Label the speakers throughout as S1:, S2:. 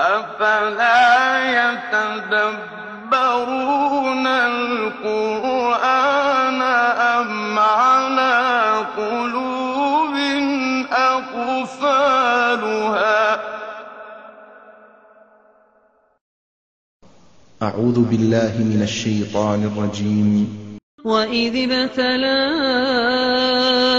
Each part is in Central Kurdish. S1: أفلا يتدبرون القرآن أم على قلوب أقفالها أعوذ
S2: بالله من الشيطان الرجيم
S1: وإذ ابتلى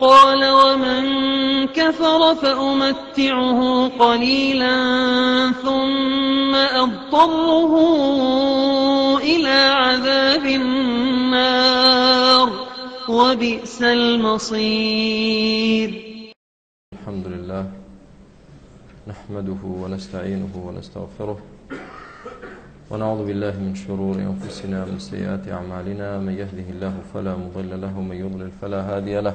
S1: قال ومن كفر فأمتعه قليلا ثم أضطره إلى عذاب النار وبئس المصير
S2: الحمد لله نحمده ونستعينه ونستغفره ونعوذ بالله من شرور أنفسنا من سيئات أعمالنا من يهده الله فلا مضل له ومن يضلل فلا هادي له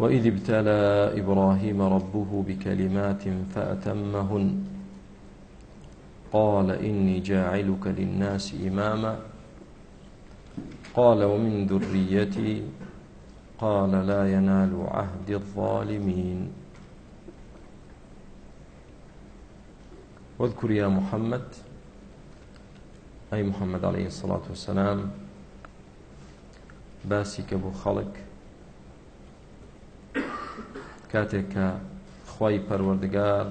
S2: وإذ ابتلى إبراهيم ربه بكلمات فأتمهن قال إني جاعلك للناس إماما قال ومن ذريتي قال لا ينال عهد الظالمين واذكر يا محمد أي محمد عليه الصلاة والسلام باسك أبو خلق کاتێک کە خی پەروەردگار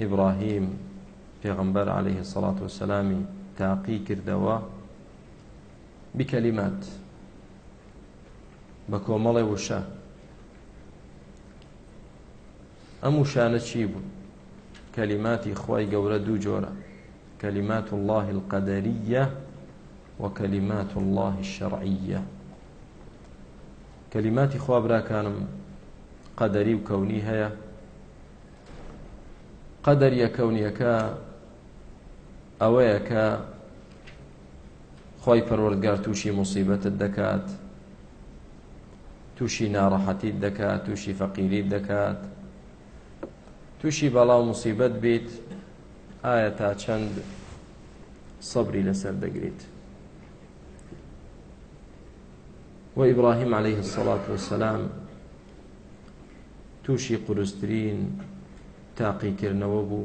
S2: ئیبراهیم پێغمبەر عليه سەڵات و سەسلامی تاقی کردەوە بیکەلیمات بە کۆمەڵی وشە ئەم وشانە چی بوو کەلیماتی خی گەورە دوو جۆرە کەلیمات الله القەدەریە وكلمات الله الشرعية كلمات خوا براكانم قەدەری و کەونی هەیە قەدەریە کەونیەکە ئەوەیە کە خۆی پەروەردگار تووشی مصیبەتت دەکات تووشی ناڕەحەتیت دەکات تووشی فەقیریت دەکات تووشی بەڵاو مصیبەت بیت ئایا تا چەند سەبری لەسەر دەگریت و ئیبراهیم عليه الصلاة والسلام تووشی قرسترین تاقیکردنەوە بوو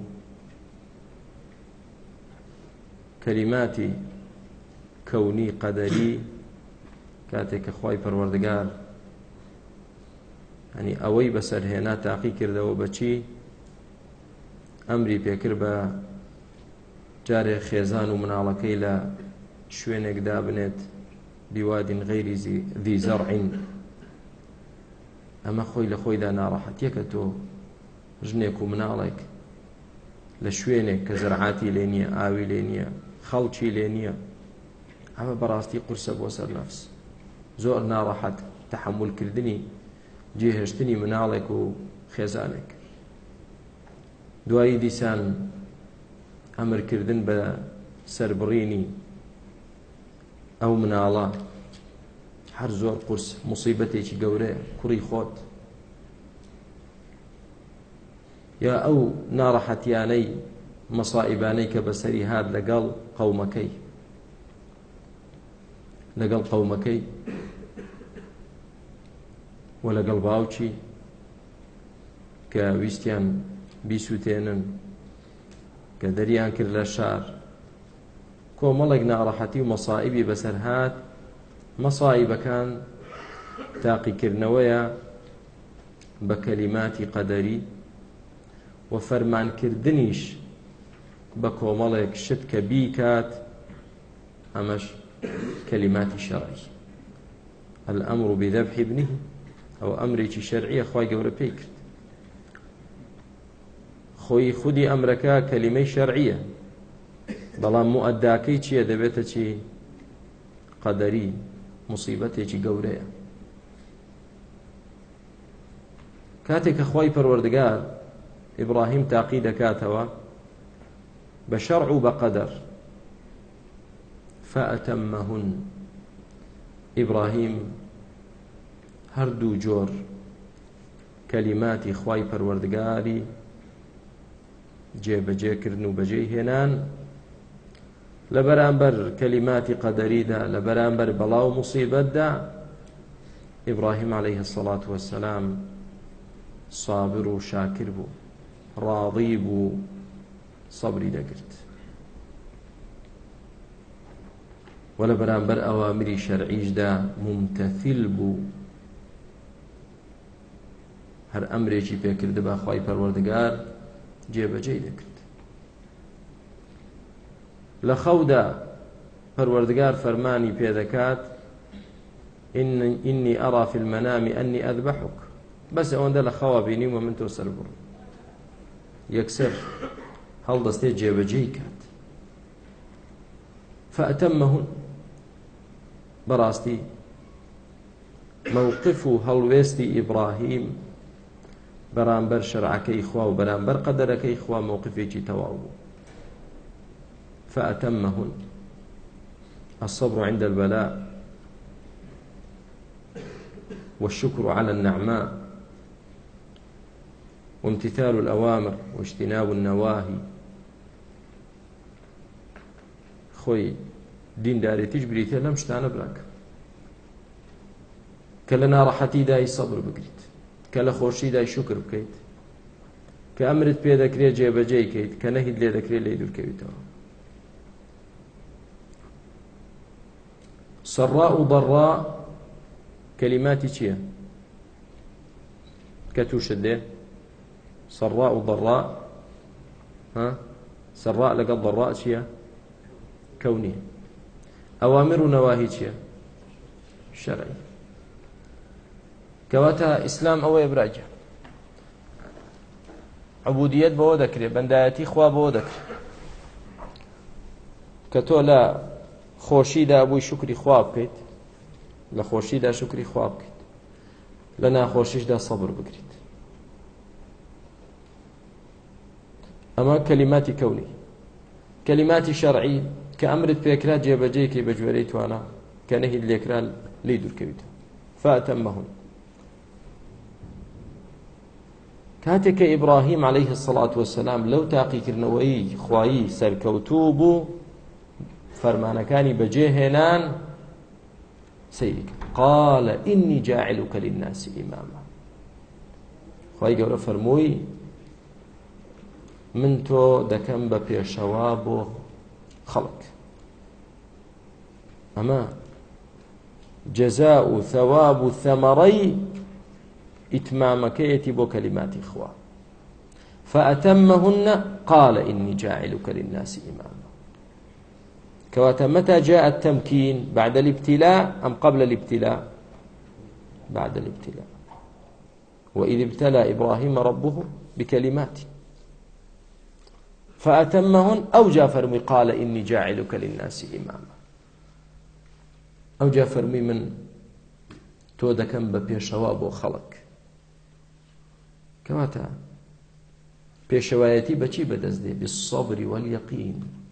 S2: کەلیماتی کەونی قەدەری کاتێک کە خی پەروەردگار هەنی ئەوەی بەسەرهێنا تاقی کردەوە بەچی ئەمری پێکرد بە جارێ خێزان و مناڵەکەی لە شوێنێکدا بنێت بیوادین غەیری ذی زەڕعین ئەمە خۆی لە خۆیدا ناڕەحەتیەکە تۆ ژنێک و مناڵێک لە شوێنێک کە زەرعاتی لێ نییە ئاوی لێ نییە خەڵکی لێ نییە ئەمە بەڕاستی قورسە بۆ سەر نەفس زۆر ناڕەحەت تحملکردنی جێهێشتنی مناڵێک و خێزانێک دوایی دیسان ئەمرکردن بە سربڕینی ئەو مناڵە هەر زۆر قرس مصیبەتێکی گەورەیە کوڕی خۆت یا ئەو ناڕەحەتیانەی مەسائبانەی کە بەسەری هاات لەگەڵ قەومەکەی لەگەڵ قەومەکەی و لەگەڵ باوکی کە ویستیان بیسووتێنن کە دەریان کرد لە شار کۆمەڵێک ناڕەحەتی و مەسائبی بەسەر هاات مەسایبەکان تاقیکردنەوەیە بە کەلیماتی قەدەری و فەرمانکردنیش بە کۆمەڵێک شت کە بیکات ئەمەش کەلیماتی شەڕی ئەمر و بذبح ابنه ئەو ئەمرێکی شەرعیە خی گەورە پێی کرد خۆی خودی ئەمرەکە کەلیمەی شەرعیە بەڵام مؤداکەی چییە دەبێتە چی قەدەری مصیبەتێکی گەورەیە کاتێک کە خی پەروەردگار ئیبراهیم تاقی دەکاتەوە بە شەڕع و بە قەدەر فەتەممەهون ئیبراهیم هەردوو جۆر کەلیماتی خی پەروەردگاری جێبەجێکردن و بەجێی هێنان لە بەرامبەر کەلیماتی قەدەریدا لە بەرامبەر بەڵاو مصیبەتدا ئیبراهیم عليه الصلاة والسلام صابر و شاکر بوو ڕاضی بوو سەبری دەگرت وە لە بەرامبەر ئەوامری شەرعیشدا ممتەثیل بوو هەر ئەمرێکی پێکرد بە خی پەروەردگار جێبەجێ دەکرد لە خەودا پەروەردگار فەرمانی پێدەکات إني أرى في المنام أني أذبحك بس أوندا لخوا بيني ومن تۆ سەربوو يكسر هەڵدەستێ جێبەجێی کات فأتمهن بەڕاستی مووقف و هەڵوێستی ئیبراهیم بەرامبەر شەرعەکەی خوا و بەرامبەر قەدەرەکەی خوا مووقفێکی تەواو بوو فأتمهن الصبر عند البلاء والشكر على النعماء وامتثال الأوامر واجتناب النواهي خۆی دیندارێتیش بریتە لەم شتانە براکە کە لە ناڕەحەتی دای سەبر بگریت کە لە خۆشی دای شکر بکەیت کە ئەمرت پێ دەکرێت جێبەجێ کەیت کە نەهید لێ دەکرێت لی دوورکەویتەوە سراء و بەڕا کەلیماتی چییە کە تووشت دێ سراء و بەڕا سراء لەگەڵ بەڕا چییە کەونی ئەوامر و نەواهی چییە شەرعی کەواتە ئیسلام ئەوەیە براجە عبودیت بەوە دەکرێت بەندایەتی خوا بەوە دەکرێت کە تۆ لە خۆشیدا بووی شکری خوا بکەیت لە خۆشیدا شکری خوا بکەیت لە ناخۆشیشدا سەبر بکریت ئەمە کەلیماتی کەونی کەلیماتی شەرعی کە ئەمرت پێکرا جێبەجێکی بە جوێرەی توانە کە نەهید لێکرا لی دوورکەویت فاتەمەهم کاتێک کە ئیبراهیم عليه الصلاة والسلام لەو تاقیکردنەوەی خوایی سەرکەوتوو بوو فەرمانەکانی بەجێهێنان سەیری قال ئینی جاعلوکە للناسی ئیمامە خی گەورە فەرمووی من تۆ دەکەم بە پێشەوا بۆ خەڵک ئەمە جەزا و ثەواب و ثەمەڕەی ئیتمامەکەیەتی بۆ کەلیماتی خوا فأتمهن قال إني جاعلك للناس إماما كواتا متى جاء التمكين بعد الابتلاء أم قبل الابتلاء بعد الابتلاء وإذ ابتلى إبراهيم ربه بكلمات فأتمهن أو جاء فرمي قال إني جاعلك للناس إماما أو جاء فرمي من تودكم ببيشواب وخلق كواتا بيشوايتي بچي بدزدي بالصبر واليقين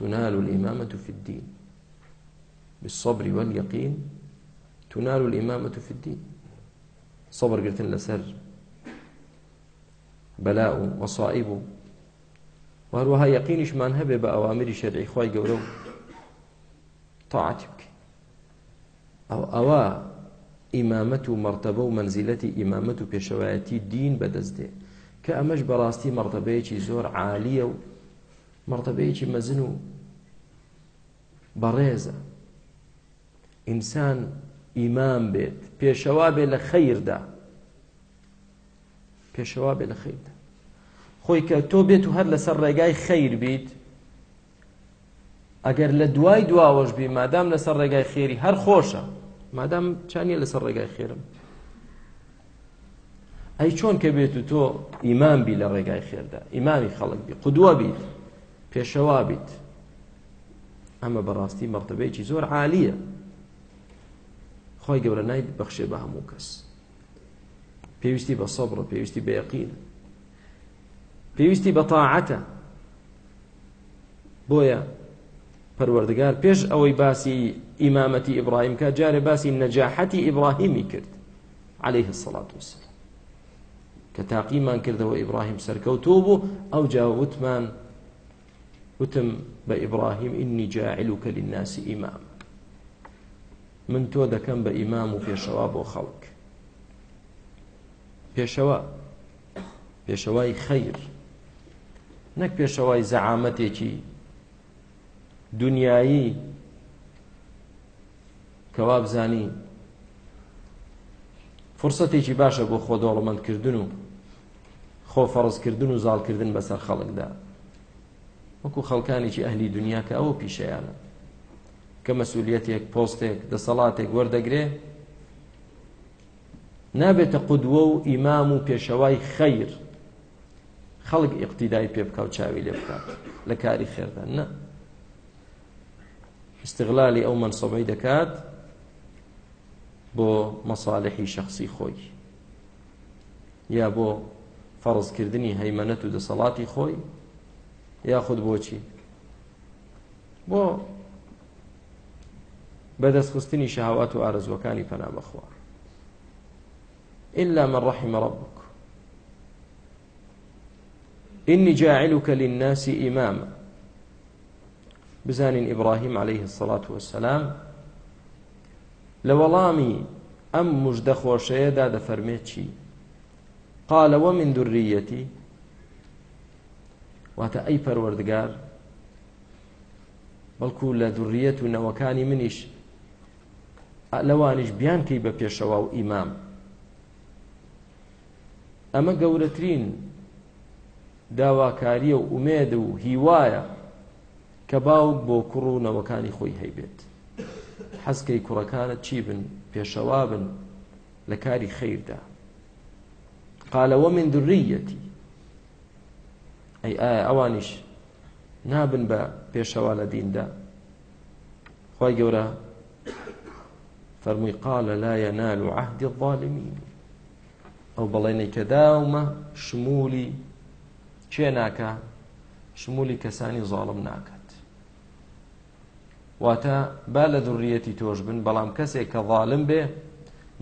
S2: تنال الإمامة في الدين بالصبر واليقين تنال الإمامة في الدين صبر قلت لسر بلاء وصائب وهروها يقينش من هبه بأوامر شرعي خواي قولو طاعتك أو أوا ئیمامەت و مەرتەبە و منزیلەتی ئیمامەت و پێشەوایەتی دین بەدەستێ کە ئەمەش بەڕاستی مەرتەبەیەکی زۆر عالیە و مرتبەیەکی مەزن و بەڕێزە ئینسان ئیمان بێت پێشەوا بێ لە خەیردا پێشەوا بێ لە خەیردا خۆی کە تۆ بێت و هەر لەسەر ڕێگای خەیر بیت ئەگەر لە دوای دواوەش بی مادام لەسەر ڕێگای خێری هەر خۆشە مادام چانیە لەسەر ڕێگای خێرم ئەی چۆن کە بێت و تۆ ئیمان بی لە ڕێگای خێردا ئیمامی خەڵک بی قدووە بیت پێشەوا بیت ئەمە بەڕاستی مەرتبەیەکی زۆر عالیە خۆی گەورە نای بەخشێ بە هەموو کەس پێویستی بە سەبرە پێویستی بە یەقینە پێویستی بە تاعەتە بۆیە پەروەردگار پێش ئەوەی باسی ئیمامەتی ئیبراهیم کە جارێ باسی نەجاحەتی ئیبراهیمی کرد عليه الصلاة والسلام کە تاقیمان کردەوە ئیبراهیم سەرکەوتۆ بوو ئەو جاوتمان وتم بە ئیبراهیم ئینی جاعلوکە للناسی ئیمام من تۆ دەکەم بە ئیمام و پێشەوا بۆ خەڵک پێشەوە پێشەوای خەیر نەک پێشەوای زەعامەتێکی دنیایی کەوا بزانی فرسەتێکی باشە بۆ خۆ دەوڵەمەندکردن و خۆ فەڕزکردن و زالکردن بەسەر خەڵکدا وەکو خەڵکانێکی ئەهلی دنیا کە ئەوە پیشەیانە کە مەسوولەتێک پۆستێک دەسەڵاتێک وەردەگرێ نابێتە قودوە و ئیمام و پێشەوای خەیر خەڵک ئیقتیدای پێ بکە و چاوی لێ بکات لە کاری خێردان نە استغلالی ئەو منسەبەی دەکات بۆ مەساالحی شخصی خۆی یا بۆ فەڕزکردنی هەیمەنەت و دەسەڵاتی خۆی یاخود بۆچی بۆ بەدەستخستنی شەهاوات و ئارزوەکانی پەنا بەخوا إلا من رحم ربك إني جاعلك للناس إماما بزانين إبراهيم عليه الصلاة والسلام لولامي أم مجدخ وشيدا دفرميتشي قال ومن ذريتي واتە ئەی پەروەردگار بەڵکو لە دوڕیەت و نەوەکانی منیش لەوانش بیانکەی بە پێشەوە و ئیمام ئەمە گەورەترین داواکاریە و ئومێد و هیوایە کە باوک بۆ کوڕ و نەوەکانی خۆی هەیبێت حەزکەی کوڕەکانت چی بن پێشەوا بن لە کاری خەیردا قالەوە من درڕیەتی ئەی ئایا ئەوانیش نابن بە پێشەوا لە دیندا خی گەورە فەرمووی قالە لا ينال عهد الظالمین ئەو بەڵێنەی کە داومە شمولی کێ ناکە شمولی کەسانی زاڵم ناکات واتە با لە دوڕیەتی تۆش بن بەڵام کەسێک کە ظالم بێ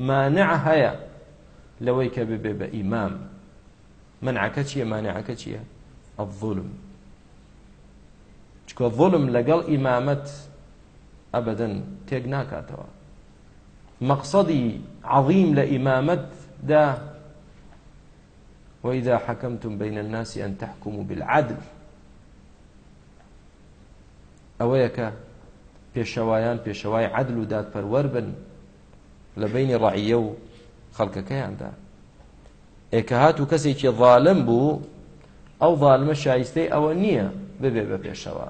S2: مانع هەیە لەوەی کە ببێ بە ئیمام منعکە چییە مانعەکە چییە الظلم چکۆ ظلم لەگەڵ ئیمامەت ئەبدەن تێک ناکاتەوە مەقصدی عظیم لە ئیمامەتدا وإذا حكمتم بين الناس أن تحكموا بالعدل ئەوەیە کە پێشەوایان پێشەوای عدل و دادپەروەەر بن لە بینی ڕعیە و خەڵکەکەیاندا ئێکە هات و کەسێکی ظالم بوو ئەو ظالمە شایستەی ئەوە نییە ببێ بە پێشەوە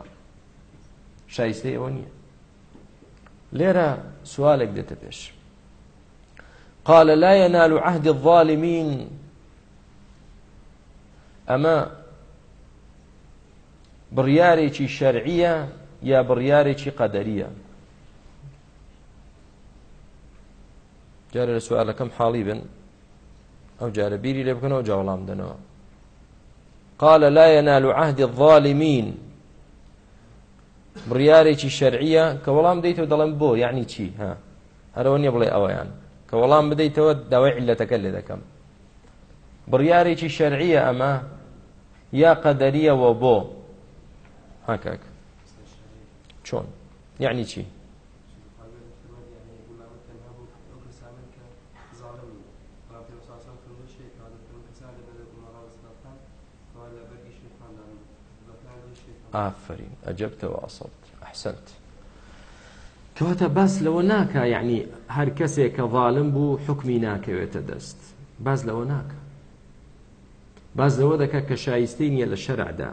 S2: شایستەی ئەوە نییە لێرە سوالێک دێتە پێش قال لا ينال عهد الظالمين ئەمە بڕیارێکی شەرعیە یا بڕیارێکی قەدەریە جارە لە سوالەکەم حاڵی بن ئەو جارە بیری لێ بکەنەوە جاوەڵام دەنەوە قال لا ينال عهد الظالمين بڕیارێکی شەرعیە کە وەڵام بدەیتەوە دەڵم بۆ یعنی چی ها هەرەوە نیە بڵێ ئەوەیان کە وەڵام بدەیتەوە داوای علەتەکە لێ دەکەم بڕیارێکی شەرعیە ئەمە یا قەدەریەوە بۆ هاکک چۆن یعنی چی ئافرین ئەجبتەوە ئەسەڵت ئەحسنت کەواتە باس لەوە ناکە یعنی هەر کەسێک کە ڤالم بوو حکمی ناکەوێتە دەست باز لەوە ناکە باز لەوە دەکات کە شایستەی نییە لە شەرعدا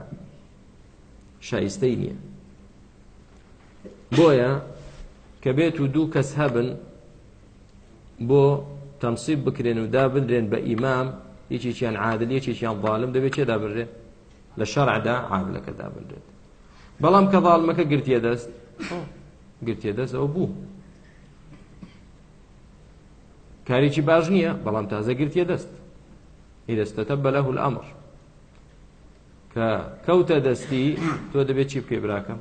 S2: شایستەی نییە بۆیە کە بێت و دوو کەس هەبن بۆ تەمسیب بکرێن و دابدرێن بە ئیمام هیچیان عادل یەکێکیان ظالم دەبێت چێ دابرێن لە شەرعدا عادلەکە دابدرێت بەڵام کە ڤالمەکە گرتیە دەست گرتیە دەست ئەو بوو کارێکی باش نییە بەڵام تازە گرتیە دەست هی دەستەتە بەلەه ئەمر کە کەوتە دەستی تۆ دەبێت چی بکەی براکەم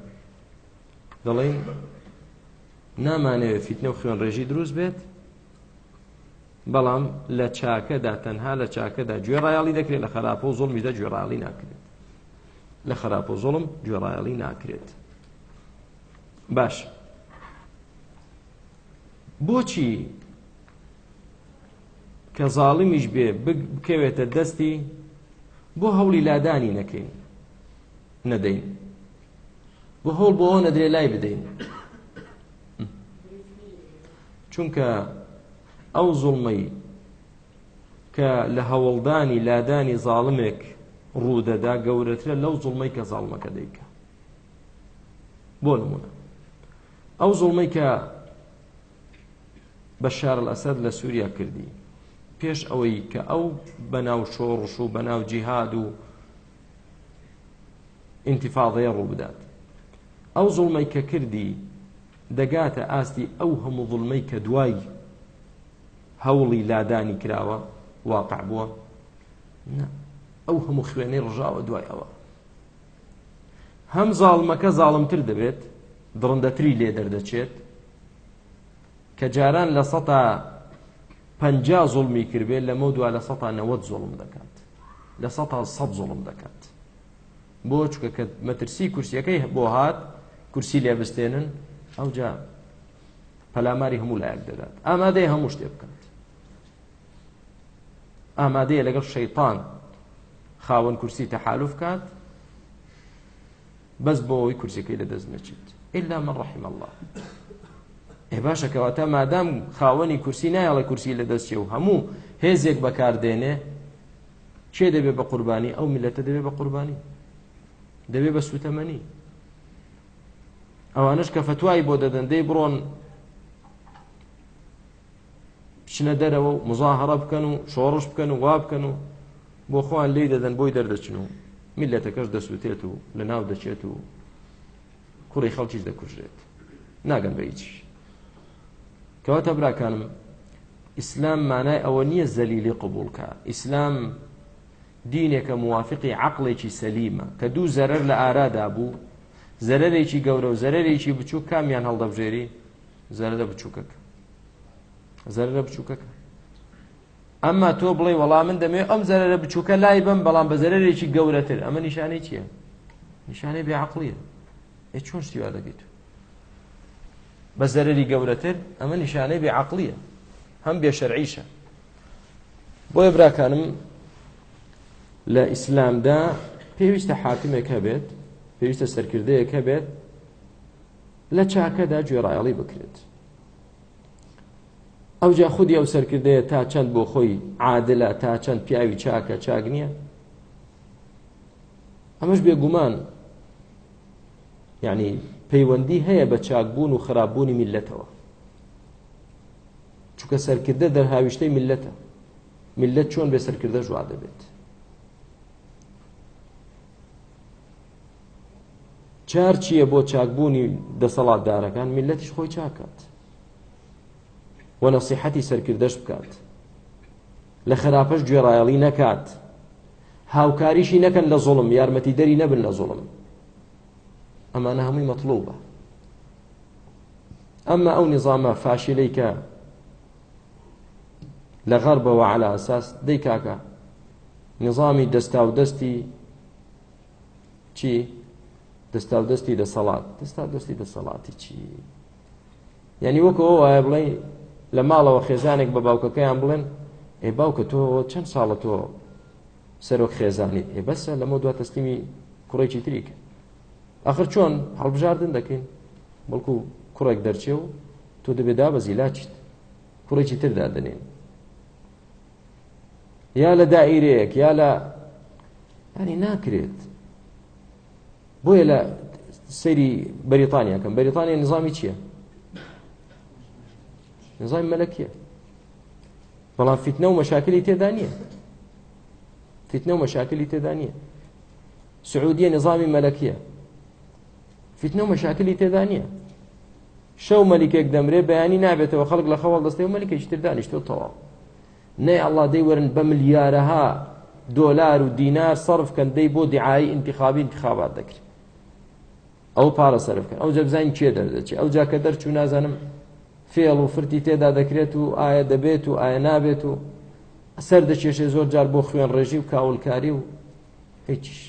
S2: دەڵێن نامانەوێت فیتنە و خوێن ڕێژی دروست بێت بەڵام لە چاکەدا تەنها لە چاکەدا گوێ ڕایاڵی دەکرێت لە خراپە و زۆڵمیدا گوێڕاڵی ناکرێت لە خراپ و زۆڵم گوێڕایەڵی ناکرێت باش بۆچی کە زاڵمیش بێ بکەوێتە دەستی بۆ هەولی لادانی نەکەین نەدەین بە هەڵ بۆەوە نەدرێ لای بدەین چونکە ئەو زوڵمەی کە لە هەوڵدانی لادانی زاڵمێک ڕوودەدا گەورەترە لەو زڵمەی کە زاڵمەکە دەیکە بۆ نمونە ئەو زڵمەی کە بەشار ئەسەد لە سووریا کردی پێش ئەوەی کە ئەو بەناو شۆڕش و بەناو جیهاد و ئینتیفاادەیە ڕوو بدات ئەو زڵمەی کە کردی دەگاتە ئاستی ئەو هەموو زڵمەی کە دوای هەوڵی لادانی کراوە واقع بووە نه ئەو هەموو خوێنەی ڕژاوە دوای ئەوە هەم زاڵمەکە زاڵمتر دەبێت دڕندەتری لێ دەردەچێت کە جاران لە سەتا پەنجا زوڵمی کردبێت لەمە دو لە سەتا نەوەت زۆڵم دەکات لە سەتا سەد زۆڵم دەکات بۆ چکە کە مەترسی کورسیەکەی بۆ هات کورسی لێبستێنن ئەو جا پەلاماری هەموو لایەک دەدات ئامادەی هەموو شتێ بکات ئامادەیە لەگەڵ شەیتان خاوەن کورسی تەحالف کات بەس بۆ ئەوی کورسەکەی لە دەست نەچێت ئللا من ڕحیم الله ئێ باشە کەواتە مادام خاوەنی کورسی نایڵە کورسی لە دەستێ و هەموو هێزێک بەکاردێنێ چێ دەبێت بە قوربانی ئەو میلەتە دەبێت بە قوربانی دەبێت بە سوتەمەنی ئەوانش کە فتوای بۆ دەدەندەی بڕۆن شنە دەرەوە و مزاهرە بکەن و شۆڕش بکەن و وا بکەن و بۆ خۆیان لی دەدەن بۆی دەردەچن و میلەتەکەش دەسووتێت و لە ناو دەچێت و کوڕی خەڵکیش دەکوژێت ناگەم بە هیچ کەواتە براکانم ئیسلام مانای ئەوە نییە زەلیلی قبولکە ئیسلام دینێکە موافقی عقلێکی سەلیمە کە دوو زەرەر لە ئارادا بوو زەرەرێکی گەورە و زەرەرێکی بچوو کامیان هەڵدەبژێری زەرەرە بچووکەکە زەرەرە بچووکەکە ئەمما تۆ بڵێ وەڵا من دەمێ ئەم زەرە بچووکە لای بم بەڵام بە زەرێکی گەورەتر ئەمە نیشانەی چییە؟ نیشانەی بێعقلیە ێ چۆن شتیوا دەبیت بە زەرری گەورەتر ئەمە نیشانەی بێعقلیە هەم بێشەرعیشە بۆیە براکانم لە ئیسلامدا پێویستە حاکمێکە بێت پێویستە سەرکردەیەەکە بێت لە چاکەدا گوێڕایەڵی بکرێت ئەوجا خودی ئەو سەرکردەیە تا چەند بۆ خۆی عادلە تا چەند پیاوی چاکە چاک نییە ئەمەش بێگومان یعنی پەیوەندی هەیە بە چاکبوون و خراپبوونی میلەتەوە چونکە سەرکردە دەرهاویشتەی میلەتە میلەت چۆن بێ سەرکردە ژوا دەبێت چار چییە بۆ چاکبوونی دەسەڵاتدارەکان میلەتیش خۆی چاکات و نەسیحەتی سەرکردەش بکات لە خراپەش گوێڕایەڵی نەکات هاوکاریشی نەکەن لە زوڵم یارمەتی دەری نەبن لە زوڵم ئەمانە هەمووی مەطلوبە ئەمە ئەو نظامە فاشلەی کە لە غەربەوە على ئەساس دەی کاکە نظامی دەستا و دەستی چی دەستا و دەستی دەسەڵات دەستا دەستی دەسەڵاتی چی یعنی وەکەوە وایە بڵێ لە ماڵەوە خێزانێک بە باوکەکەیان بڵێن ئێ باوکە تۆ چەند ساڵە تۆ سەرۆک خێزانیت ئێ بەسە لەمە دو تەستیمی کوڕێکی تریکە ئەخر چۆن هەڵبژاردن دەکەین بەڵکو کوڕێک دەرچێ و تۆ دەبێ دابەزی لاچیت کوڕێکی تردا دەنێن یا لە دائیرەیەک یا لە ینی ناکرێت بۆیە لە سەیری بەریتانیاکەم بەریتانیا نظامی چییە نظام مەلەکیە بەڵام فیتنە و مەشاکلی تێدا نییە فیتنە و مەشاکلی تێدا نییە سعودیە نظامی مەلەکیە فیتنە و مەشاکلی تێدا نییە شەو مەلیکێک دەمرێ بەیانی نابێتەوە خەڵک لە خەواڵ دەستی و مەلیکە شتر دانیشتۆ تەواو نەی ئەڵڵا دەیوەرن بە ملیارەها دۆلار و دینار سەرفکەن دەی بۆ دیعایی انتخابی انتخابات دەکرێت ئەو پارە سەرفکەن ئەو جەبزانین کێ دەردەچێت ئەو جاکە دەرچوو نازانم فێڵ و فرتی تێدا دەکرێت و ئایا دەبێت و ئایا نابێت و سەر دەچێشێ زۆر جار بۆ خوێن ڕێژی و کاولکاری و هیچیش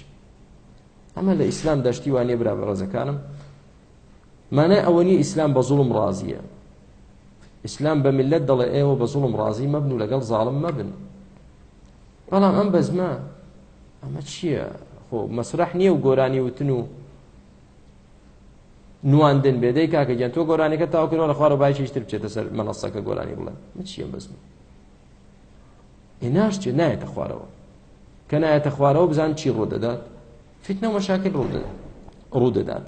S2: ئەمە لە ئیسلام دەشتی وانێ برا بەڕێزەکانم مانای ئەوەنی ئیسلام بە زوڵم ڕازیە ئیسلام بە ملت دەڵێ ئێوە بە زوڵم ڕازی مەبن و لەگەڵ زاڵم مەبن بەڵام ئەم بەزمە ئەمە چییە خۆ مەسرح نییە و گۆرانی وتن و نواندن بێدەی کاکە گیان تۆ گۆرانەکە تاوکردەوە لە خوارە باشیشتر بچێتە سەر مەنەسەکە گۆرانی بڵێ چیم بزم هێناشتێ نایەتە خوارەوە کە نایەتە خوارەوە بزان چی ڕوودەدات فتنە مەشاکل ڕوودەدات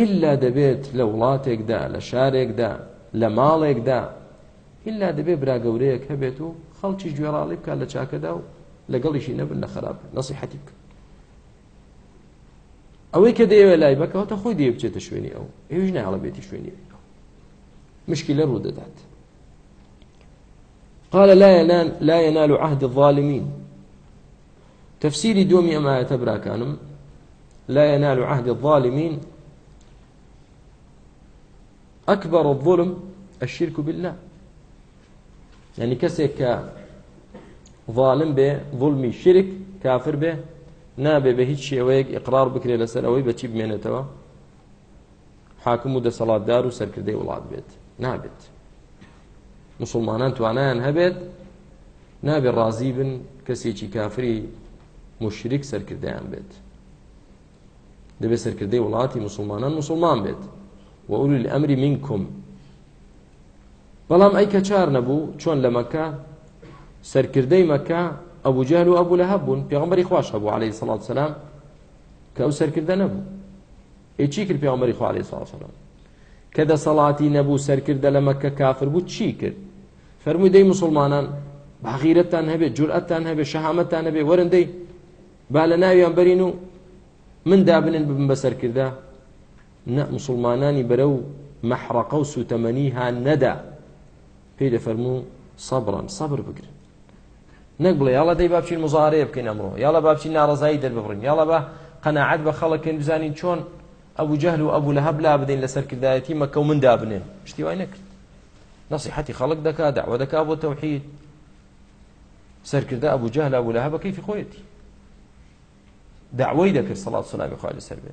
S2: ئللا دەبێت لە وڵاتێکدا لە شارێکدا لە ماڵێکدا ئللا دەبێت براگەورەیەک هەبێت و خەڵکی گوێڕاڵی بکات لە چاکەدا و لەگەڵیشی نەبن لە خراپ نسی حەتی بکە ئەوەی کە دەیەوێ لای بکەوە تا خۆی دێ بچێتە شوێنی ئەو ئێوش ناڵە بێتی شوێنی مشکی لە ڕوو دەدات قال لا ينال, لا ينال عهد الظالمين تفسيري دومي أما يتبرا كانم لا ينال عهد الظالمين أكبر الظلم الشرك بالله يعني كسك ظالم به ظلمي شرك كافر به نابێ بە هیچ شێوەیەک ئقرار بکرێت لەسەر ئەوەی بەچی بمێنێتەوە حاکم و دەسەڵاتدار و سەرکردەی وڵات بێت نابێت مسلمانان توانیان هەبێت نابێت ڕازی بن کەسێکی کافری مشریک سەرکردیان بێت دەبێت سەرکردەی وڵاتی مسلمانان مسلمان بێت وەولی لە ئەمری منکم بەڵام ئەی کە چار نەبوو چۆن لە مەکە سەرکردەی مەکە ئەبوو جەهل و ئەبوو لە هەبوون پێغمبەری خوۆش هەبوو عليه سڵات سلام کە ئەو سەرکردە نەبوو ئێچی کرد پێغمبەری خوا عليه سڵات سلام کە دەسەڵاتی نەبوو سەرکردە لە مەکە کافر بوو چی کرد فەرمووی دەی مسلمانان باغیرەتتان هەبێت جورئەتتان هەبێت شەهامەتتان هەبێ وەرندەی با لە ناویان بەرین و من دابنن ببن بە سەرکردە نە مسلمانانی بەرە و مەحڕەقە و سوتەمەنی هان نەدا پێی دەفەرموو سەبڕان سەبر بگرن نەک بڵێ یاڵە دەی بابچین مزارەیە بکەین ئەمڕۆ یاڵە بابچین ناڕزایی دەربڕین یاڵە بە قەنەعات بە خەڵەکەن بزانین چۆن ئەبوو جەهل و ئەبوو لە هەبلا بدەین لە سەرکردایەتی مەکە و مندا بنێن شتی وای نەکرد نصيحتي خلق دكا دعوة دكا أبو التوحيد سركر ده أبو جهل أبو لهب كيف خويتي دعوي دكر صلاة صلاة بخالي سربي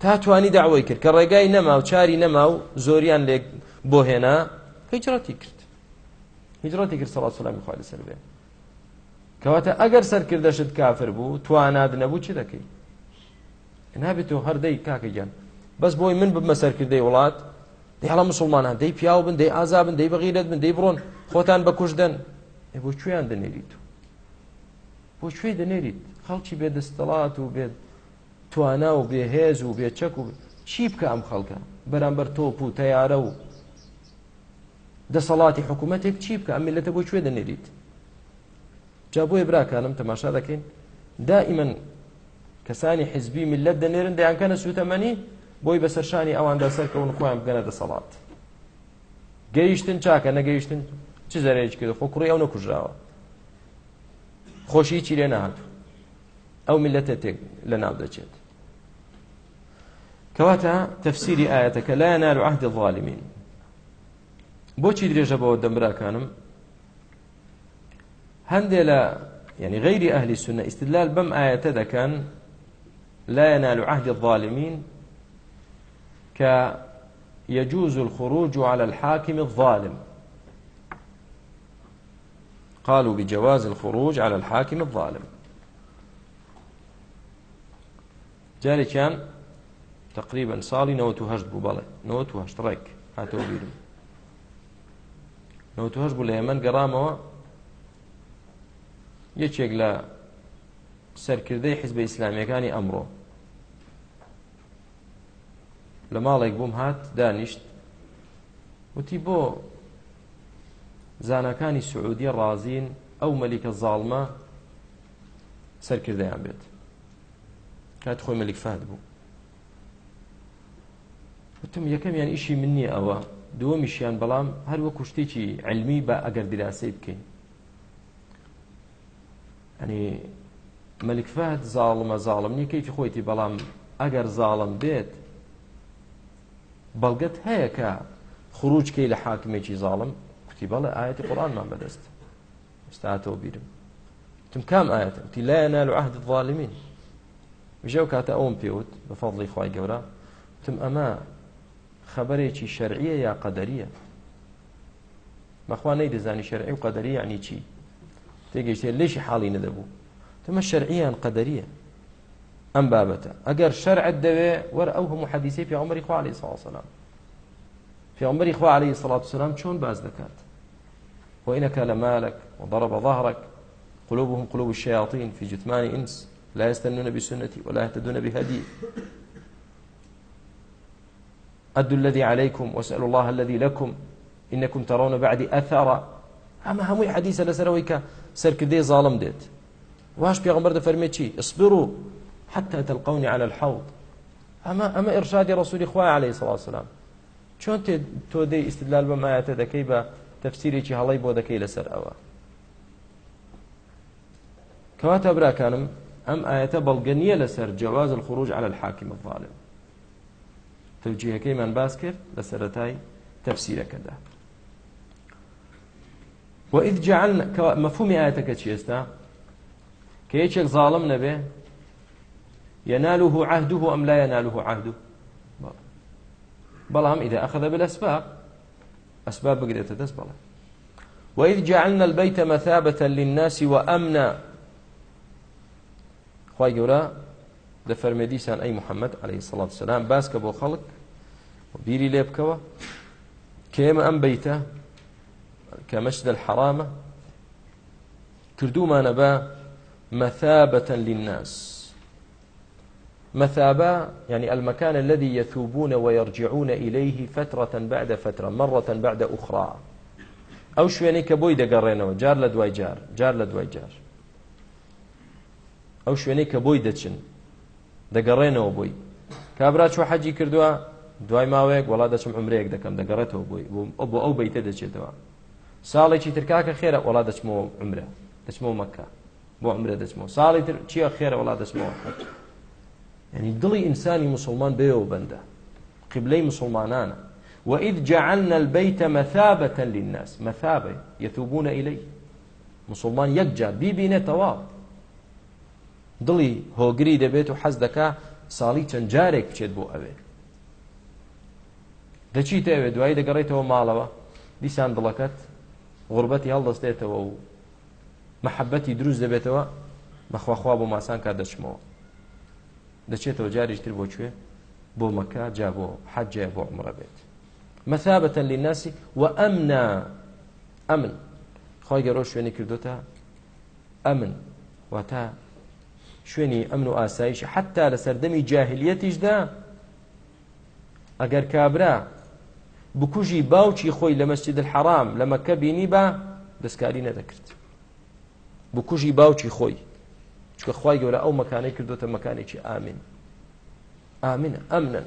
S2: تاتواني دعوي كر كرقاي نما وشاري نما وزوريان لك بوهنا هجرتي كرت هجرتي كر صلاة صلاة بخالي سربي کەواتە ئەگەر سەرکردەشت کافر بوو تواناد نەبوو چی دەکەی نابێت تۆ هەردەی کاکەگەن بەس بۆی من ببمە سەرکردەی وڵات دیڵە مسلمانان دەی پیاو بن دەی ئازا بن دەی بەغیرت بن دەی بڕۆن خۆتان بەکوشدەن بۆ کوێیان دەنێریت بۆ کوێی دەنێریت خەڵکی بێ دەستەڵات و بێت توانا و بێهێز و بێچەک و چی بکە ئەم خەڵکە بەرامبەر تۆپ و تەیارە و دەسەڵاتی حکوومەتێک چی بکە ئەمیلەتە بۆ کوێ دەنێریت جا بۆیە براکانم تەماشا دەکەین دائیمەن کەسانی حزبی ملت دەنێرن دەیانکەنە سوتەمەنی بۆی بەسەرشانی ئەواندا سەرکەون خۆیان بگەنە دەسەڵات گەیشتن چاکە نەگەیشتن چ زەرێک کرد خۆ کوڕی ئەو نەکوژراوە خۆشی چی لێ نهاتوو ئەو ملەتە تێک لە ناو دەچێت کەواتە تەفسیری ئاەتەکە لا نار عهد الظالمین بۆچی درێژە بەوە دەمراکانم هەندێک لە يعني غير أهل السنة استدلال بم آية كان لا ينال عهد الظالمين ك يجوز الخروج على الحاكم الظالم قالوا بجواز الخروج على الحاكم الظالم جاري كان تقريبا صالي نوتو هشت ببالي نوتو هشت ريك هاتو بيرم نوتو هشت بو ليمن قرامه یەکێک لە سەرکردەی حیزب ئیسلامیەکانی ئەمڕۆ لە ماڵێک بووم هات دانیشت وتی بۆ زانەکانی سعودی ڕازین ئەو مەلیکە زاڵمە سەرکردیان بێت کات خۆی مەلیکفات بوو وتم یەکەمیان ئیشی من نییە ئەوە دووەمیشیان بەڵام هەروە کوشتێکی علمی بە ئەگەر دراسەی بکەین ئەنی مەلکفات زاڵمە زاڵم نییە کەیفی خۆیتی بەڵام ئەگەر زاڵم بێت بەڵگەت هەیە کە خروجکەی لە حاکمێکی زاڵم کوتی بەڵێ ئاەتی قڕانمان بەدەست ئستااتەوە بیرم تم کام ئاەتم تی لای نال و عهد ظالمین ژێو کاتە ئەوم پێوت بە فەڵی خی گەورە تم ئەمە خەبەرێکی شەرعیە یا قەدەریە مەخوانەی دەزانی شەرعی و قەدەری عنی چی تێگەیشتێ لێشی حاڵی نەدەبوو تمە شەرعیان قەدەریە ئەم بابەتە ئەگەر شەرعت دەوێ وەرە ئەو هەموو حەدیسی پێغمبەری خوا عەلەیهی سەڵام پێغمبەری خوا عەلەیهی سەڵات سلام چۆن باز دەکات وإنك لمالك وضرب ظهرك قلوبهم قلوب الشياطين في جثمان إنس لا يستنون بسنتي ولا يهتدون بهدي أدوا الذي عليكم واسألوا الله الذي لكم إنكم ترون بعد أثرا أما همي حديث لسرويك سەرکردی زاڵم دێت واش پێغمبەر دەفەرمێ چی ئەسبرو حتى تلقوني على الحوض ئەمە ئەمە ئرشادی ڕسووری خخوای عليه سڵ سلام چۆن تۆ دەی ئیسلال بەمایەتە دەکەی بە تەفسیرێکی هەڵی بۆ دەکەی لەسەر ئەوە کەواتە براکانم ئەم ئاەتە بەڵگە نییە لەسەر جواز الخروج على الحاکم الظالم توجیهەکەیمان باس کرد لە سەرەتای تەفسیرەکەدا وإذ جعلنا مفهومي آياتك تشيستا كيشك ظالم نبي يناله عهده أم لا يناله عهده بلام إذا أخذ بالأسباب أسباب بقدر تتسبل وإذ جعلنا البيت مثابة للناس وأمنا خواهي قولا دفر مديسان أي محمد عليه الصلاة والسلام باسك بو خلق وبيري ليبكوا كيما أم بيته کە مەشدە حرامە کردومانە بە مثابة للناس مثابة يعني المكان الذي يثوبون ويرجعون إليه فترة بعد فترة مرة بعد أخرى أو شويني كبوي دقرينو جار لدواي جار جار لدواي جار أو شويني كبوي دتشن دقرينو بوي كابرا شو حجي كردوا دوای ماوەیەک وڵا دەچم عمرەیەک دەکەم دەگەڕێتەوە بووی بۆ ئەو بیتە دەچێتەوە ساڵێکی ترکاکە خێرە وڵا دەچمەوە عمرە دەچمەوە مەکە بۆ عمرە دەچمەوە ساڵی تر چیە خێرە وڵا دەچمەوە حەج ینی دڵی ئینسانی مسلمان بێەوە بەندە قبلەی مسلمانانە وإذ جعلنا البيت مثابة للناس مثابة يثوبون إليه مسلمان يكجا بيبينه توا دڵی هۆگری دەبێت و حەز دەکا ساڵی چەند جارێک بچێت بۆ ئەوێ دەچیت ئەوێ دوایی دەگەڕێتەوە ماڵەوە دیسان دڵەکەت غربەتی هەڵدەستێتەوە و محەبەتی دروست دەبێتەوە بەخواخوا بۆ ماسان کا دەچمەوە دەچێتەوە جاریشتر بۆ کوێ بۆ مەکە جا بۆ حەجێ بۆ عمرە بێت مەثابەتەن للناسی و ئەمنا ئەمن خۆی گەۆ شوێنی کردوتە ئەمن واتە شوێنی ئەمن و ئاساییش حتا لە سەردەمی جاهلیەتیشدا ئەگەر کابرا بکوژی باوکی خۆی لە مەسجد الحرام لە مەکە بینی بە دەستکاری نەدەکرد بکوژی باوکی خۆی چکە خی گەورە ئەو مەکانەی کردوتە مەکانێکی ئامین ئامینە ئەمنن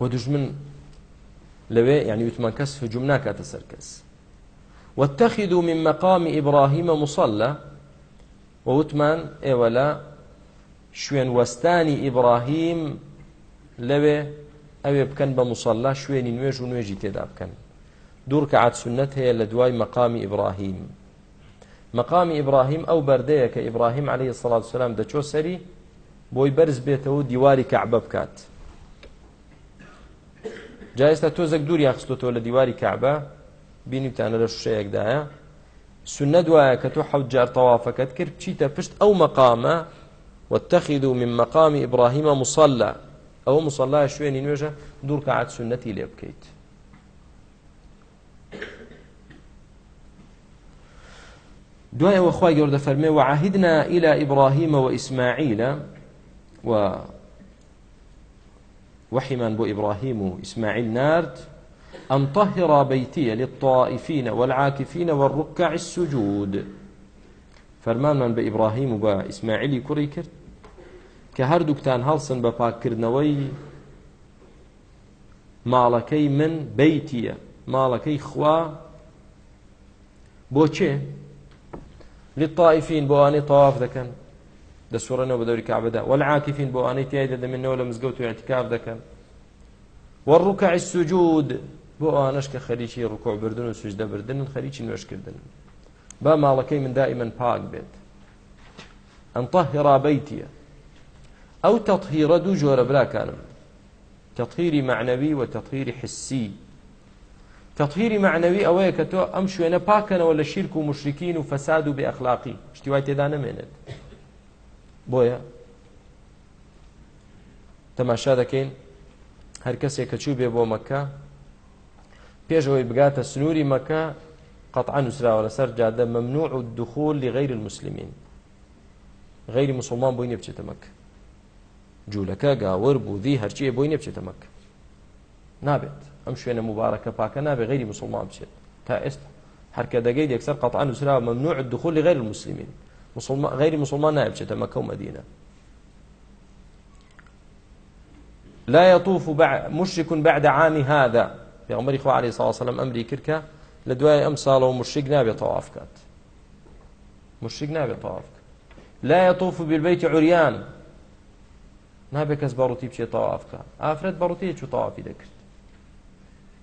S2: و دژمن لەوێ یعنی وتمان کەس هجوم ناکاتە سەر کەس واتخذوا من مقام إبراهيم مصلى ووتمان ئێوە لە شوێن وەستانی ئیبراهیم لەوێ ئەوێ بکەن بە مسەلا شوێنی نوێژ و نوێژی تێدا بکەن دوورکە عادسونەت هەیە لە دوای مەقامی ئیبراهیم مەقامی ئیبراهیم ئەو بەردەیە کە ئیبراهیم عليه سڵات سلام دەچۆ سەری بۆی بەرز بێتەوە دیواری کەعبە بکات جایستا تۆزەک دووری یاخستۆتەوە لە دیواری کەعبە بینیتانە لە شوشەیەکدایە سنە دوایە کە تۆ حەوت جار تەوافەکەت کرد بچیتە پشت ئەو مەقامە واتخذوا من مقام إبراهيم مصلى ئەوە مسەلا شوێنی نوێژە دوور کەعات سنەتی لێ بکەیت دوای ئەوە خی گەوردە فەرمێ و عاهدنا ئیلا ئیبراهیمەوە ئیسماعیلە و وحيمان بو إبراهيم وإسماعيل نارد أن طهر بيتي للطائفين والعاكفين والركع السجود فرمان من بإبراهيم وبإسماعيل كري كرت کە هەردووکتان هەڵسن بە پاکردنەوەی ماڵەکەی من بیتیە ماڵەکەی خوا بۆچێ للطائفین بۆ ئەوانەی تەواف دەکەن دەسوڕنەوە بە دەوری کابدا وەعاکفین بۆ ئەانەی تای دەدەمێنەوە لە مزگەوت و اعتکاف دەکەن وەڕووکە سوجود بۆ ئەوانش کە خەریکی ڕکۆ بردن و سوژدە بردن خەریکی نوێشکردن با ماڵەکەی من دائیمەن پاک بێت ئەمتەهێرا بیتیە ئەو تەطهیرە دوو جۆرە براکانم تەطهیری معنەوی و تەطهیری حسی تەطهیری معنەوی ئەوەیە کە تۆ ئەم شوێنە پاکەنەوە لە شیرک و مشرکین و فەساد و بێەخلاقی شتیوای تێدا نەمێنێت بۆیە تەماشا دەکەین هەر کەسێک کە چوو بێ بۆ مەکە پێشەوەی بگاتە سنووری مەکە قطعا نووسراوە لەسەر جادە ممنوع و دخول لغیر المسلمین غیری مسلمان بۆی نێبچێتە مەکە جوولەکە گاور بودی هەرچیە بۆی نەبچێتە مەکە نابێت ئەم شوێنە مبارەکە پاکە نابێت غیری مسلمان بچێت تا ئێستا هەرکە دەگەیت یەکسەر قەطعا نووسرا ممنوع الدخول لغير المسلمين مسلمان غير مسلمان نائب شتى مكة ومدينة لا يطوف بع... مشرك بعد عام هذا في عمر إخوة عليه الصلاة والسلام أمري كركة لدواء أمثال ومشرك نابي طوافكات مشرك نابي طوافك لا يطوف بالبيت عريان نابێت کەس بەڕوتی بچێت تەواف بکە ئافرەت بەڕوتەیە چ تەوافی دەکرد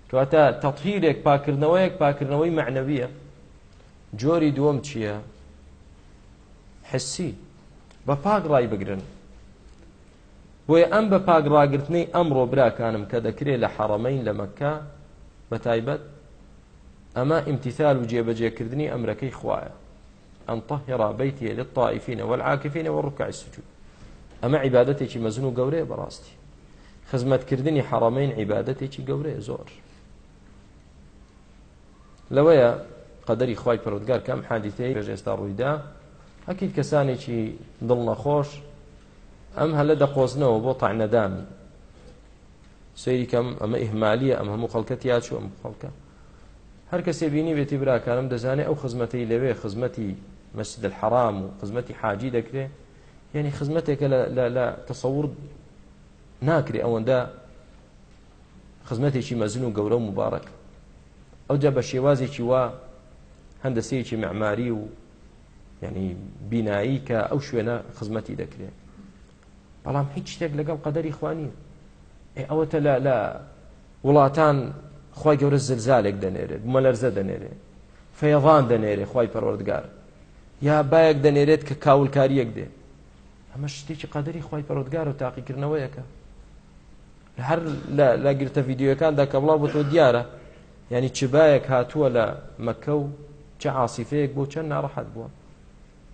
S2: کەواتە تەطهیرێک پاکردنەوەیەک پاکردنەوەی معنەویە جۆری دووەم چییە حسی بە پاک ڕای بگرن بۆیە ئەم بە پاگڕاگررتنی ئەمڕۆ براکانم کە دەکرێت لە حەڕەمەین لە مەکە بە تایبەت ئەمە ئیمتیثال و جێبەجێکردنی ئەمرەکەی خوایە ئەم تەهێڕا بەیتە لە تاائفینەوە العاکفینەوە ڕووکای سوجود ئەمە عیباەتێکی مەزن و گەورەیە بەڕاستی خزمەتکردنی حەڕامین عیباەتێکی گەورەیە زۆر لەوەیە قەدەری خی پەرودگار کەم حادیتەیە بێژ ئێستا ڕوویدا ئەکیت کەسانێکی دڵ نەخۆش ئەم هەلە دەخۆزنەوە بۆ تاعنەدامی سەیری کەم ئەمە ئیهمالیە ئەم هەموو خەڵکەت یاچ و ئەم خەڵکە هەر کەسێ بینی بێتی براکانم دەزانێت ئەو خزمەتی لەوێ خزمەتی مەسجد الحرام و خزمەتی حاجی دەکرێت یعنی خزمەتێکە لە تەسەور ناکرێ ئەوەندە خزمەتێکی مەزن و گەورە و مبارەک ئەوجا بە شێوازێکی وا هەندەسەیەکی معماری و یعنی بینایی کە ئەو شوێنە خزمەتی دەکرێت بەڵام هیچ شتێک لەگەڵ قەدەری خوانی ئەوەتە لە وڵاتان خی گەورە زلزالێک دەنێرێت مەلەرزە دەنێرێت فەیەڵان دەنێرێ خی پەرۆردگار یا باەک دەنێرێت کە کاولکاریەک دێت ئەمە شتێکی قەدەری خی پەرۆودگار و تاقیکردنەوەیەکە هەر لە گرتە یددیوەکاندا کە بڵاو بۆ تۆ دیارە ینی چبایەک هاتووە لە مەکە و چه عاسیفەیەک بۆ چەند ناڕەحەت بووە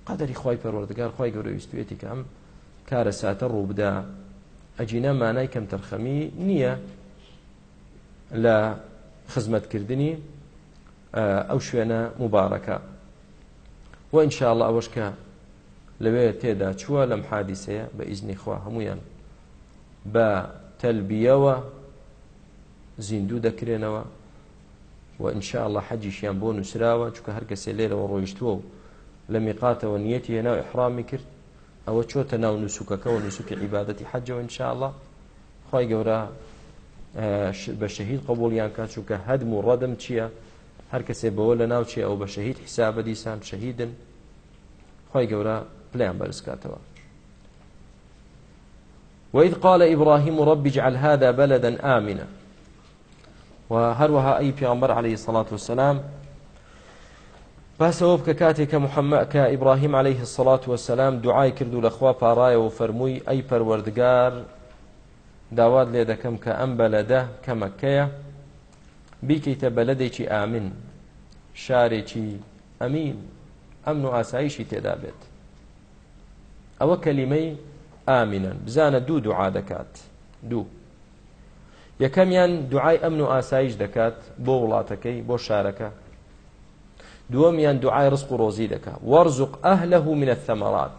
S2: قەدەری خی پەرۆردگار خی گەورەویستوێتی کە ئەم کارە ساتە ڕووبدا ئەجینە مانای کەم تەرخەمی نییە لە خزمەتکردنی ئەو شوێنە مبارەکە وإن شاء الله ئەوەش کە لەوێ تێدا چووە لەم حادیسەیە بە ئیزنی خوا هەمویان بە تەلبیەوە زیندوو دەکرێنەوە و ئینشاءله حەجیشیان بۆ نووسراوە چکە هەر کەسێ لێرەوە ڕۆیشتووە و لە میقاتەوە نیەتی هێناو ئحرامی کرد ئەوە چۆتە ناو نووسکەکەەوە نووسکی عیباەتی حەجەوە ئینشاءله خی گەورە بە شەهید قبولیان کا چووکە هەدم و ڕەدەم چییە هەر کەسێ بەوە لە ناوچی ئەو بە شەهید حیسابە دیسان شەهیدن خی گەورە پلیان بەرزکاتەوە وإذ قال إبراهيم رب اجعل هذا بلدا آمنا وهروها أي پیغمبر عليه الصلاة والسلام باسەوە بکە کاتێک کە محەممە کە ئیبراهیم عليه الصلاات وسلام دوعای کرد و لەخوا پارایەوە فەرمووی ئەی پەروەردگار داوات لێ دەکەم کە ئەم بەلەدە کەمەکەیە بیکەیتە بەلەدێکی ئامن شارێکی ئەمین ئەمن و ئاساییشی تێدا بێت ئەوە کەلیمەی ئامینەن بزانە دوو دوعا دەکات دوو یەکەمیان دوعای ئەمن و ئاسایش دەکات بۆ وڵاتەکەی بۆ شارەکە دووەمیان دوعای ڕسق و ڕۆزی دەکات وەرزق ئەهلەه منە الثەمەڕات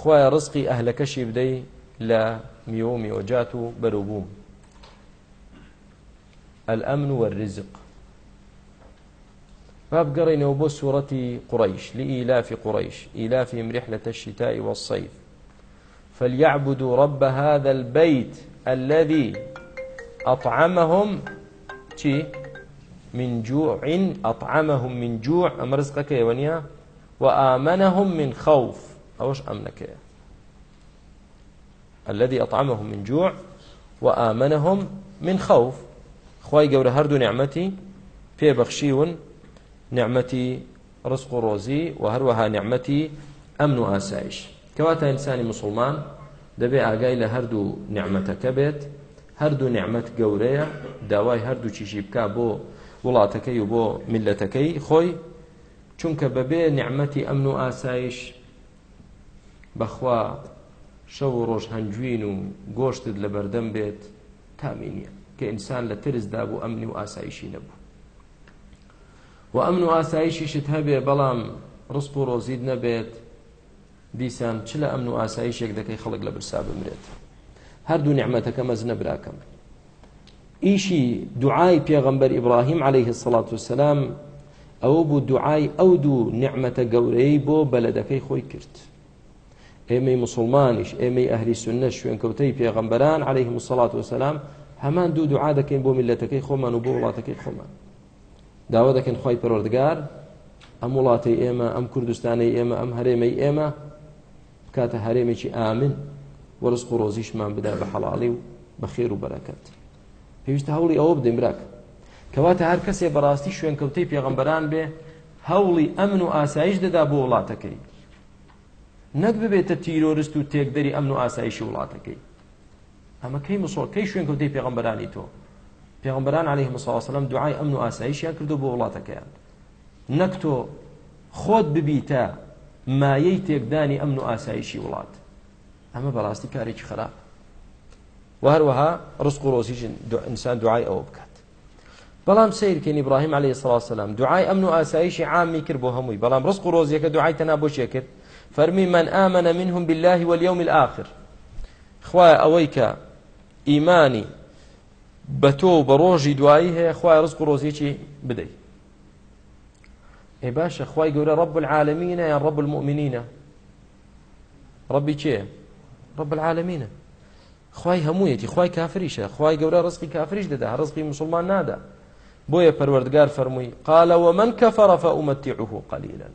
S2: خۆیان ڕسقی ئەهلەکەشی بدەی لە میوە میوەجات و بەروبووم الأمن والرزق بابقرينه بو سورة قريش لإيلاف قريش إيلافهم رحلة الشتاء والصيف فليعبدوا رب هذا البيت الذي أطعمهم من جوع أطعمهم من جوع أم رزقك يا وآمنهم من خوف أوش أمنك يا الذي أطعمهم من جوع وآمنهم من خوف خواي قول هردو نعمتي في بخشيون نعمەتی ڕسق و ڕۆزی و هەروەها نعمەتی ئەمن و ئاسایش کەواتە ئینسانی مسلمان دەبێ ئاگای لە هەردوو نعمەتەکە بێت هەردوو نعمەت گەورەیە داوای هەردوو چیشی بکە بۆ وڵاتەکەی و بۆ میلەتەکەی خۆی چونکە بەبێ نعمەتی ئەمن و ئاسایش بەخوا شەو و ڕۆژ هەنجوین و گۆشتت لە بەردەم بێت تامینیە کە ئینسان لە ترسدا بوو ئەمنی و ئاسایشی نەبوو و ئەمن و ئاساییشیشت هەبێ بەڵام ڕسپ و ڕۆزید نەبێت دیسان چ لە ئەمن و ئاساییشێک دەکەی خەڵک لە برسا بمرێت هەردوو نعمەتەکە مەز نەبراکەم ئیشی دوعای پێغەمبەر ئیبراهیم عليه سڵات وسلام ئەوە بوو دوعای ئەو دوو نعمەتە گەورەی بۆ بەلەدەکەی خۆی کرد ئێمەی مسلمانیش ئێمەی ئەهری سنە شوێنکەوتەی پێغەمبەران عليه مسلڵات وسلام هەمان دوو دوعا دەکەین بۆ میلەتەکەی خۆمان و بۆ وڵاتەکەی خۆمان داوا دەکەن خی پەرۆردگار ئەم وڵاتی ئێمە ئەم کوردستانی ئێمە ئەم هەرێمەی ئێمە بکاتە هەرێمێکی ئامن وەرزق و ڕۆزیشمان بدا بە حەڵاڵی و بە خێر و بەرەکەت پێویستە هەوڵی ئەوە بدەین براک کەواتە هەر کەسێ بەڕاستی شوێنکەوتەی پێغەمبەران بێ هەوڵی ئەمن و ئاسایش دەدا بۆ وڵاتەکەی نەک ببێتە تیرۆرست و تێکدەری ئەمن و ئاسایشی وڵاتەکەی ئەمەکەی مسۆڵ کەی شوێنکەوتەی پێغەمبەرانی تۆ پێغمبەران عليه مساوسلم دوعای ئەمن و ئاساییشیان کردو بۆ وڵاتەکەیان نەک تۆ خۆت ببیتە مایەی تێکدانی ئەمن و ئاساییشی وڵات ئەمە بەڕاستی کارێکی خراپ وهروەها ڕسق و ڕۆزیژن ئینسان دوعای ئەوە بکات بەڵام سیرکەین ئبراهیم عليه سلام دوعای ئەمن و ئاساییشی عامی کرد بۆ هەمووی بەڵام ڕسق و ڕۆزیەکە دوعای تەنا بۆچێ کرد فەرمی من ئامەە منهم بالله واليوم الآخر خوای ئەوەی کە ئیمانی بە تۆ بە ڕۆژی دوایی هەیە خخوای ڕزق و ڕۆزیێکی بدەیت ئێ باشە خخوای گەورە ڕب العالمینە یان ڕب المؤمنینە ڕبی کێ ڕب العالمینە خی هەمویەتی خی کافریشە خی گەورە ڕستی کافریش دەدا ڕستی مسلمان نادا بۆیە پەروەردگار فەرمووی قالەوە من کە فەرەفە عومەتیعه قەلیلەن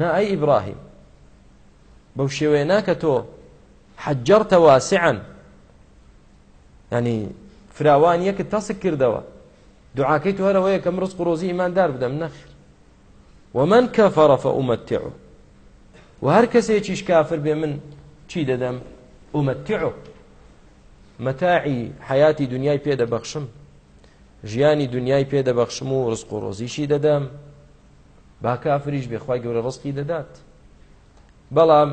S2: نا ئەی ئیبراهیم بەو شێوەیە ناکە تۆ حەجەرتە واسعن ینی فراوان یەکت تەسک کردەوە دوعاکەی تو هەرەوەیە کەم ڕزق ڕۆزی ئیماندار بدەم نەخیر ومن كفر فأمتعه و هەر کەسێکیش کافر بێ من چی دەدەم ئومەتیعو مەتاعی حیاتی دنیای پێدەبەخشم ژیانی دنیای پێدەبەخشم و ڕزق و ڕۆزیشی دەدەم با کافریش بێخوای گەورە ڕزقی دەدات بەڵام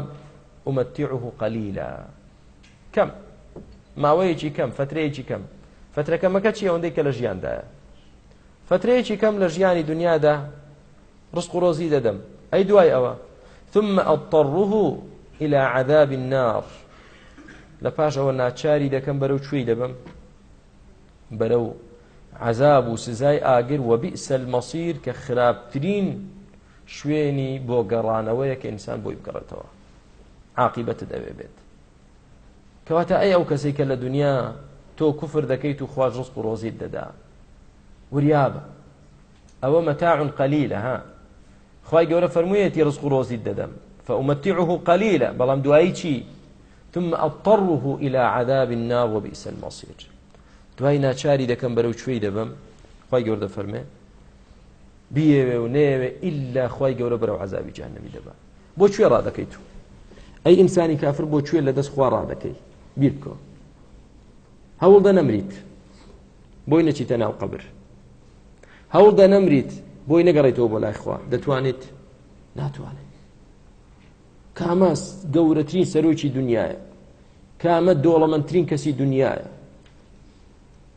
S2: ئومەتیعه قەلیلا کەم ماوەیەکی کەم فترەیەکی کەم فترەکەمەکە چی ئەوەندەی کە لە ژیاندایە فترەیەکی کەم لە ژیانی دنیادا ڕسق و ڕۆزی دەدەم ئەی دوای ئەوە ثم ئەڵتەڕوه إلى عذاب النار لە پاش ئەوە ناچاری دەکەم بەرەو چوی دەبم بەرەو عذاب و سزای ئاگر و بئس المەسیر کە خراپترین شوێنی بۆ گەڕانەوەیە کە ئینسان بۆی بگەڕێتەوە عاقیبەتە دەوێ بێت کەواتە ئەی ئەو کەسێک کە لە دنیا تۆ کوفر دەکەیت و خواز ڕست و ڕۆزیت دەدا وریابە ئەوە مەتاعون قەلیلە ها خی گەورە فەرموویەتی ڕزق و ڕۆزیت دەدەم فأمتعه قليلا بەڵام دوایی چی ثم أضطره إلى عذاب النار وبئس المصير دوای ناچاری دەکەم بەرەو کوێی دەبم خی گەوردە فەرمێ بیەوێ و نێوێ ئللا خی گەورە بەرەو عذابی جانەوی دەبە بۆ کوێ ڕادەکەیت تو ئەی ئینسانی کافر بۆ کوێ لە دەست خوا ڕادەکەی بیر بکەوە هەوڵدە نەمریت بۆی نەچیتە ناو قبر هەوڵدا نەمریت بۆی نەگەڕێتەوە بۆ لای خوا دەتوانێت ناتوانێت کاماس گەورەترین سەرۆکی دنیاە کامە دۆڵەمەندترین کەسی دنیاە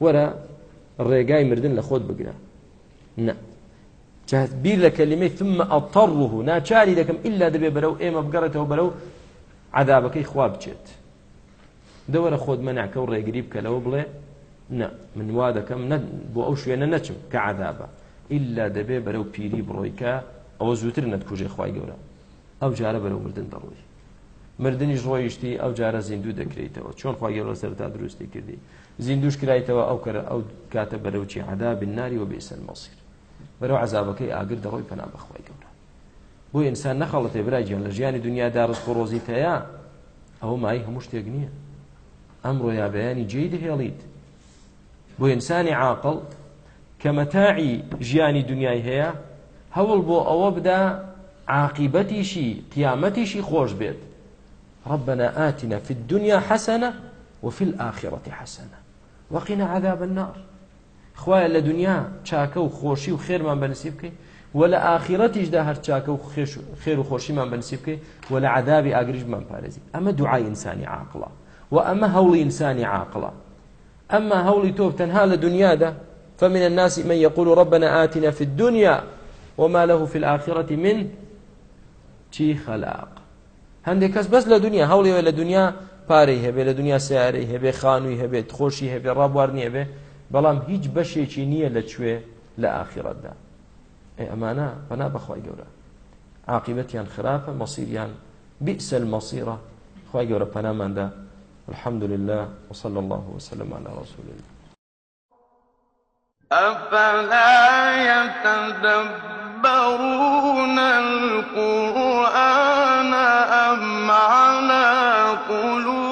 S2: وەرە ڕێگای مردن لە خۆت بگرە نه جات بیر لە کەلیمەی ثمە ئەڵتەڕوه ناچاری دەکەم ئللا دەبێ بەرەو ئێمە بگەڕێتەوە بەرەو عذابەکەی خوا بچێت دەوەرە خۆت مەناکە و ڕێگری بکەلەوە بڵێ نه من وا دەکەم بۆ ئەو شوێنە نەچم کە عذابە ئللا دەبێ بەرەو پیری بڕۆیکە ئەوە زووتر نەتکوژێ خی گەورە ئەو جارە بەرەو مردن دەڕووی مردنیش ڕۆیشتی ئەو جارە زیندوو دەکرێتەوە چۆن خوا گەورە سەرتا دروستی کردی زیندوش کرایتەوە ئەو کە ئەو کاتە بەرەوچی عدا بناری و بێسەر مەسیر بەرەو عذابەکەی ئاگر دەڕۆی پەنا بەخوای گەورە بۆ ئینسان نەخەڵەتێ برای گیان لە ژیانی دنیادا ڕست و ڕۆزی تەیە ئەوە مای هەموو شتێک نییە ئەمڕۆ یا بەیانی جێی دەهێڵیت بۆ ئینسانی عاقڵ کە مەتاعی ژیانی دنیای هەیە هەوڵ بۆ ئەوە بدا عاقیبەتیشی قیامەتیشی خۆش بێت ربنا آتنا في الدنيا حسنة وفي الآخرة حسنة وقنا عذاب النار خوایە لە دنیا چاکە و خۆشی و خێرمان بەنسی بکەین و لە ئاخیرەتیشدا هەر چاکە و خێر و خۆشیمان بەنسی بکەین و لە عذابی ئاگریشمان پارێزی ئەمە دوعای ئینسانی عاقڵە و ئەمە هەوڵی ئینسانی عاقڵە ئەمما هەوڵی تۆ تەنها لە دنیادا فمن الناس من يقول ربنا آتنا في الدنيا وما له في الآخرة من چی خلاق هەندێک کەس بەس لە دنیا هەوڵێوە لە دنیا پارەی هەبێ لە دنیا سیارەی هەبێ خانووی هەبێت خۆشی هەبێ ڕابوار نییە بێ بەڵام هیچ بەشێکی نییە لەکوێ لە ئاخیرەتدا ئەمانە بەنا بەخوای گەورە عاقبەتیان خراپە مەسیریان بئسە المەسیرە خی گەورە پەناماندا والحمد لله وصلى الله وسلم على رسول الله
S1: أفلا يتدبرون القرآن أم على قلوب